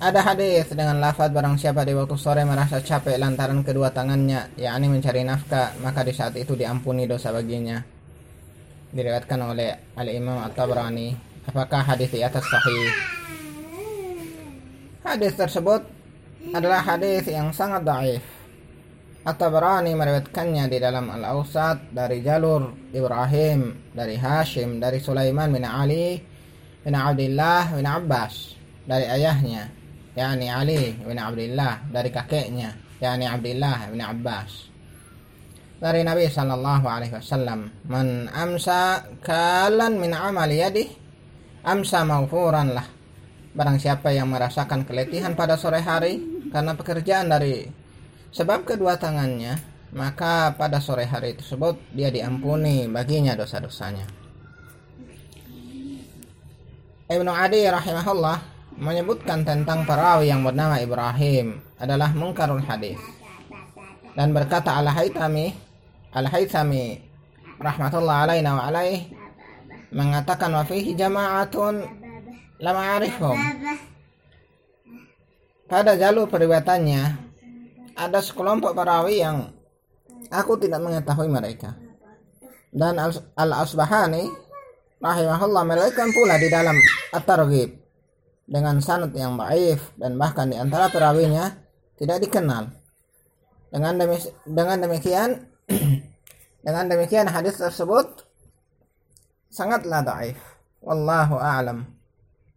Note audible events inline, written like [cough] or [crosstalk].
ada hadis dengan lafaz barang siapa di waktu sore merasa capek lantaran kedua tangannya yakni mencari nafkah maka di saat itu diampuni dosa baginya. Diriwayatkan oleh Al Imam At-Tabrani. Apakah hadis di atas sahih? Hadis tersebut adalah hadis yang sangat dhaif At-Tabrani meriwayatkannya di dalam Al-Awsat dari jalur Ibrahim dari Hashim dari Sulaiman bin Ali bin Abdullah bin Abbas dari ayahnya yakni Ali bin Abdullah dari kakeknya. Yakni Abdullah bin Abbas. Dari Nabi sallallahu alaihi wasallam man amsa kalan min amali yadi amsa maufuran lah. Barang siapa yang merasakan keletihan pada sore hari karena pekerjaan dari sebab kedua tangannya maka pada sore hari tersebut dia diampuni baginya dosa-dosanya. Ibnu Adi rahimahullah menyebutkan tentang perawi yang bernama Ibrahim adalah mungkarul hadis. Dan berkata al haythami al haythami rahmatullah alaina wa alaih mengatakan wa fihi jama'atun lam a'rifhum. Pada jalur periwayatannya ada sekelompok perawi yang aku tidak mengetahui mereka. Dan al-asbahani rahimahullah mereka pula di dalam at-targhib dengan sanad yang baif dan bahkan di antara perawinya tidak dikenal. Dengan demikian, dengan demikian [clears throat] dengan demikian hadis tersebut sangatlah dhaif. Wallahu a'lam.